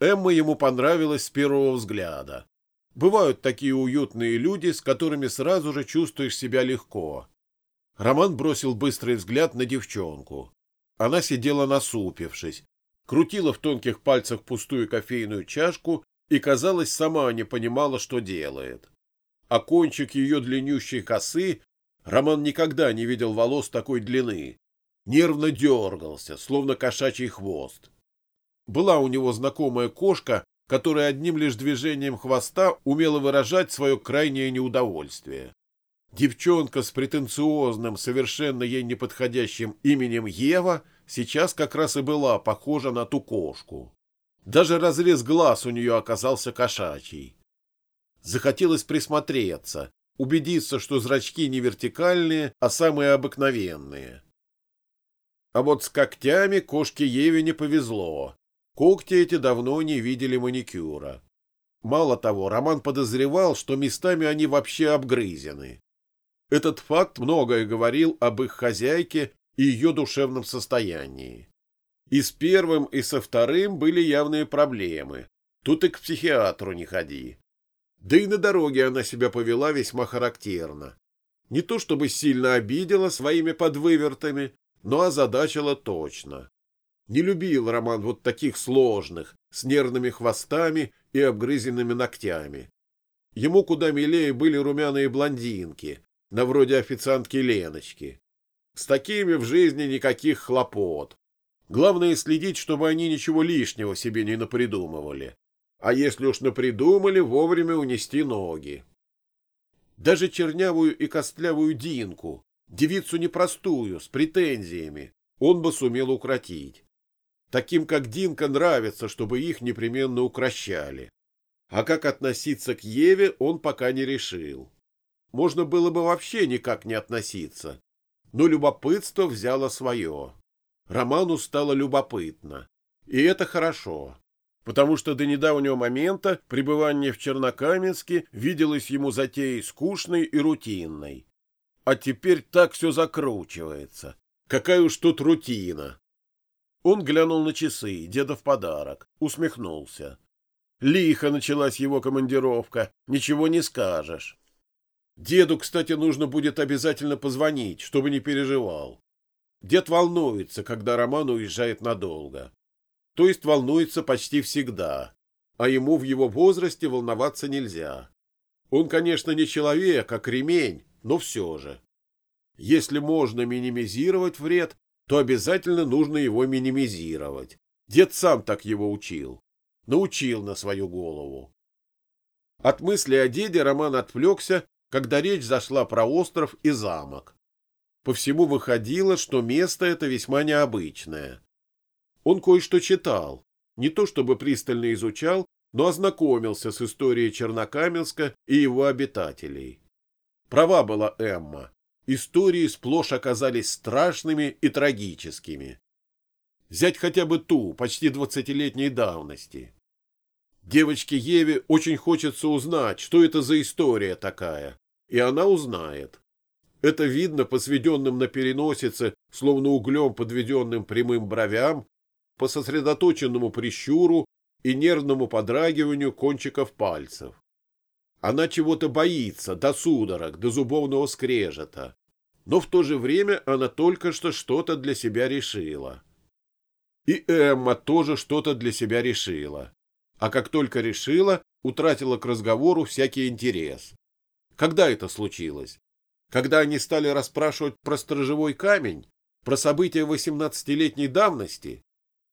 Эмма ему понравилась с первого взгляда. Бывают такие уютные люди, с которыми сразу же чувствуешь себя легко. Роман бросил быстрый взгляд на девчонку. Она сидела насупившись, крутила в тонких пальцах пустую кофейную чашку и, казалось, сама не понимала, что делает. А кончик ее длиннющей косы Роман никогда не видел волос такой длины. Нервно дергался, словно кошачий хвост. Была у него знакомая кошка, которая одним лишь движением хвоста умела выражать свое крайнее неудовольствие. Девчонка с претенциозным, совершенно ей неподходящим именем Ева сейчас как раз и была похожа на ту кошку. Даже разрез глаз у нее оказался кошачий. Захотелось присмотреться, убедиться, что зрачки не вертикальные, а самые обыкновенные. А вот с когтями кошке Еве не повезло. Когти эти давно не видели маникюра. Мало того, Роман подозревал, что местами они вообще обгрызены. Этот факт многое говорил об их хозяйке и ее душевном состоянии. И с первым, и со вторым были явные проблемы. Тут и к психиатру не ходи. Да и на дороге она себя повела весьма характерно. Не то чтобы сильно обидела своими подвывертами, но озадачила точно. Не любил Роман вот таких сложных, с нервными хвостами и обгрызенными ногтями. Ему куда милее были румяные блондинки, на вроде официантки Леночки. С такими в жизни никаких хлопот. Главное следить, чтобы они ничего лишнего себе не напридумывали. А если уж напридумали, вовремя унести ноги. Даже чернявую и костлявую Динку, девицу непростую, с претензиями, он бы сумел укротить. Таким, как Динка, нравится, чтобы их непременно укращали. А как относиться к Еве, он пока не решил. Можно было бы вообще никак не относиться. Но любопытство взяло свое. Роману стало любопытно. И это хорошо, потому что до недавнего момента пребывание в Чернокаменске виделось ему затеей скучной и рутинной. А теперь так все закручивается. Какая уж тут рутина. Он глянул на часы, деда в подарок, усмехнулся. Лихо началась его командировка, ничего не скажешь. Деду, кстати, нужно будет обязательно позвонить, чтобы не переживал. Дед волнуется, когда Роман уезжает надолго. То есть волнуется почти всегда, а ему в его возрасте волноваться нельзя. Он, конечно, не человек, а кремень, но все же. Если можно минимизировать вред, то обязательно нужно его минимизировать. Дед сам так его учил. Научил на свою голову. От мысли о деде Роман отвлекся, когда речь зашла про остров и замок. По всему выходило, что место это весьма необычное. Он кое-что читал, не то чтобы пристально изучал, но ознакомился с историей Чернокаменска и его обитателей. Права была Эмма истории сплошь оказались страшными и трагическими. Взять хотя бы ту, почти двадцатилетней давности. Девочке Еве очень хочется узнать, что это за история такая, и она узнает. Это видно по сведенным на переносице, словно углем подведенным прямым бровям, по сосредоточенному прищуру и нервному подрагиванию кончиков пальцев. Она чего-то боится, до судорог, до зубовного скрежета. Но в то же время она только что что-то для себя решила. И Эмма тоже что-то для себя решила. А как только решила, утратила к разговору всякий интерес. Когда это случилось? Когда они стали расспрашивать про сторожевой камень, про события восемнадцатилетней давности?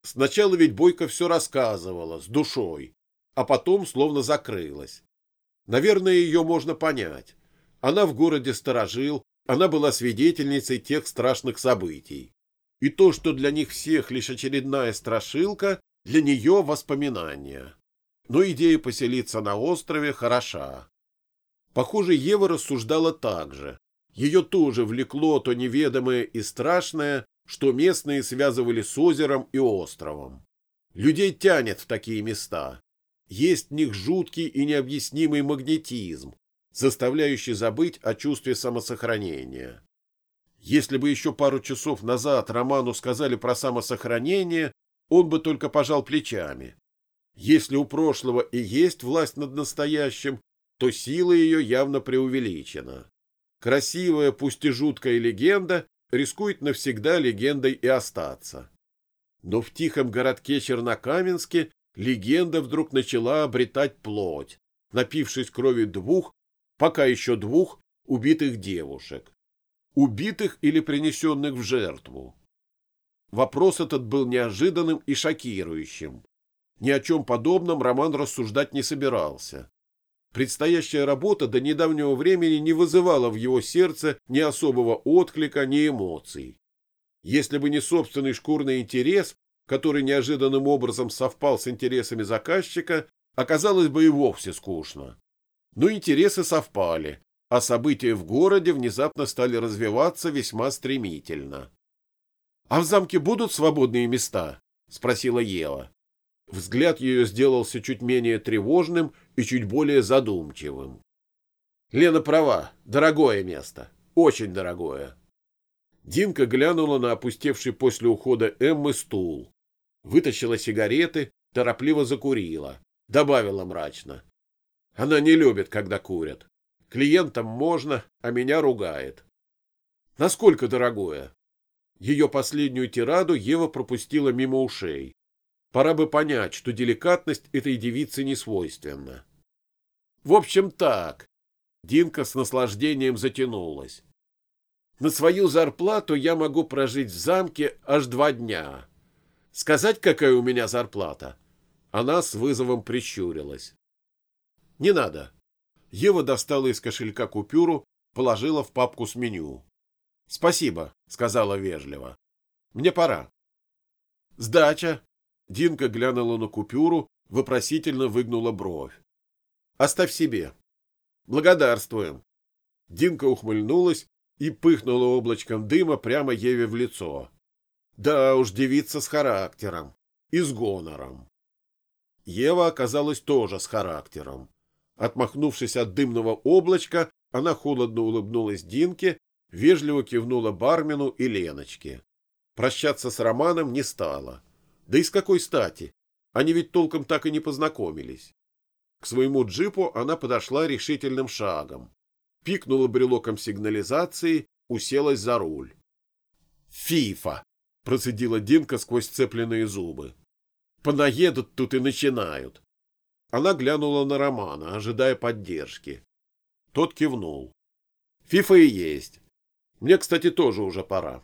Сначала ведь Бойко все рассказывала, с душой, а потом словно закрылась. Наверное, ее можно понять. Она в городе сторожил, она была свидетельницей тех страшных событий. И то, что для них всех лишь очередная страшилка, для нее воспоминания. Но идея поселиться на острове хороша. Похоже, Ева рассуждала так же. Ее тоже влекло то неведомое и страшное, что местные связывали с озером и островом. Людей тянет в такие места. Есть в них жуткий и необъяснимый магнетизм, заставляющий забыть о чувстве самосохранения. Если бы еще пару часов назад Роману сказали про самосохранение, он бы только пожал плечами. Если у прошлого и есть власть над настоящим, то сила ее явно преувеличена. Красивая, пусть и жуткая легенда рискует навсегда легендой и остаться. Но в тихом городке Чернокаменске легенда вдруг начала обретать плоть, напившись крови двух, пока еще двух, убитых девушек. Убитых или принесенных в жертву. Вопрос этот был неожиданным и шокирующим. Ни о чем подобном Роман рассуждать не собирался. Предстоящая работа до недавнего времени не вызывала в его сердце ни особого отклика, ни эмоций. Если бы не собственный шкурный интерес, который неожиданным образом совпал с интересами заказчика, оказалось бы и вовсе скучно. Но интересы совпали, а события в городе внезапно стали развиваться весьма стремительно. — А в замке будут свободные места? — спросила Ева. Взгляд ее сделался чуть менее тревожным и чуть более задумчивым. Лена права, дорогое место, очень дорогое. Динка глянула на опустевший после ухода Эммы стул, вытащила сигареты, торопливо закурила, добавила мрачно. Она не любит, когда курят. Клиентам можно, а меня ругает. Насколько дорогое? Ее последнюю тираду Ева пропустила мимо ушей. Пора бы понять, что деликатность этой девице не свойственна. В общем, так. Динка с наслаждением затянулась. На свою зарплату я могу прожить в замке аж два дня. Сказать, какая у меня зарплата? Она с вызовом прищурилась. Не надо. Ева достала из кошелька купюру, положила в папку с меню. Спасибо, сказала вежливо. Мне пора. Сдача, Динка глянула на купюру, вопросительно выгнула бровь. «Оставь себе». «Благодарствуем». Динка ухмыльнулась и пыхнула облачком дыма прямо Еве в лицо. Да уж, девица с характером и с гонором. Ева оказалась тоже с характером. Отмахнувшись от дымного облачка, она холодно улыбнулась Динке, вежливо кивнула бармену и Леночке. Прощаться с Романом не стала. Да и с какой стати? Они ведь толком так и не познакомились. К своему джипу она подошла решительным шагом. Пикнула брелоком сигнализации, уселась за руль. «Фифа!» — процедила Динка сквозь цепленные зубы. «Понаедут тут и начинают». Она глянула на Романа, ожидая поддержки. Тот кивнул. «Фифа и есть. Мне, кстати, тоже уже пора».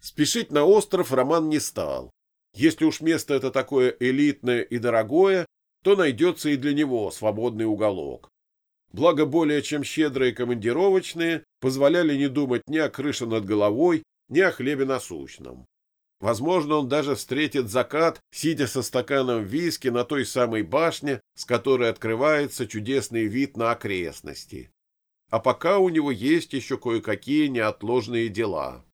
Спешить на остров Роман не стал. Если уж место это такое элитное и дорогое, то найдется и для него свободный уголок. Благо более чем щедрые командировочные позволяли не думать ни о крыше над головой, ни о хлебе насущном. Возможно, он даже встретит закат, сидя со стаканом виски на той самой башне, с которой открывается чудесный вид на окрестности. А пока у него есть еще кое-какие неотложные дела.